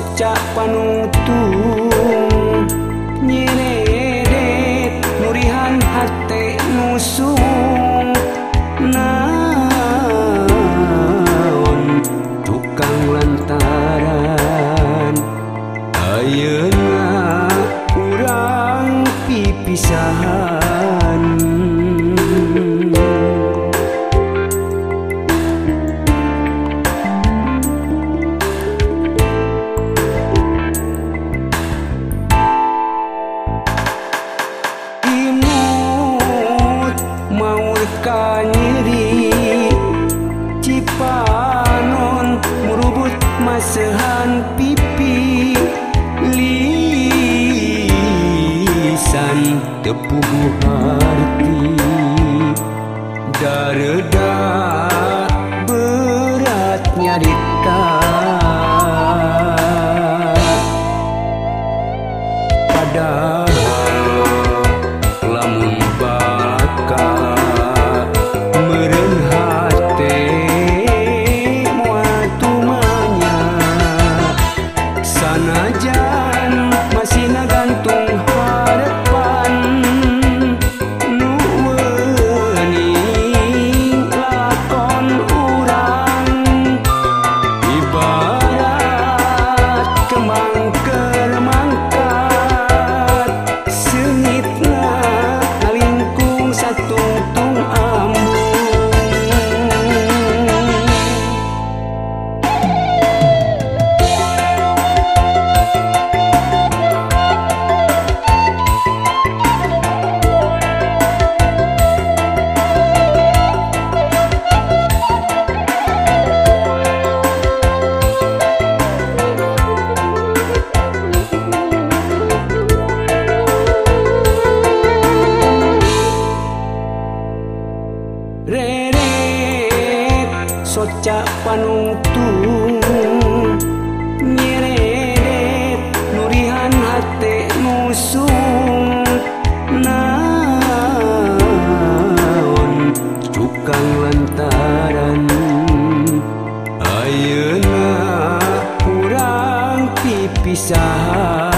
bocah panutung nyeret murihan hati musuh naon tukang lantaran ayeuna kurang pipisahan. dan tepuk hati. Dara-dara Reret soca panutung Nyeret nurihan hati musung Naon cukang lantaran. Ayeuna kurang pipisah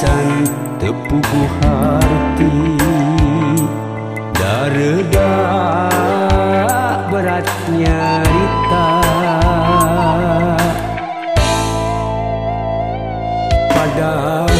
Kesan tepuku hati. Daredak beratnya rita. Padahal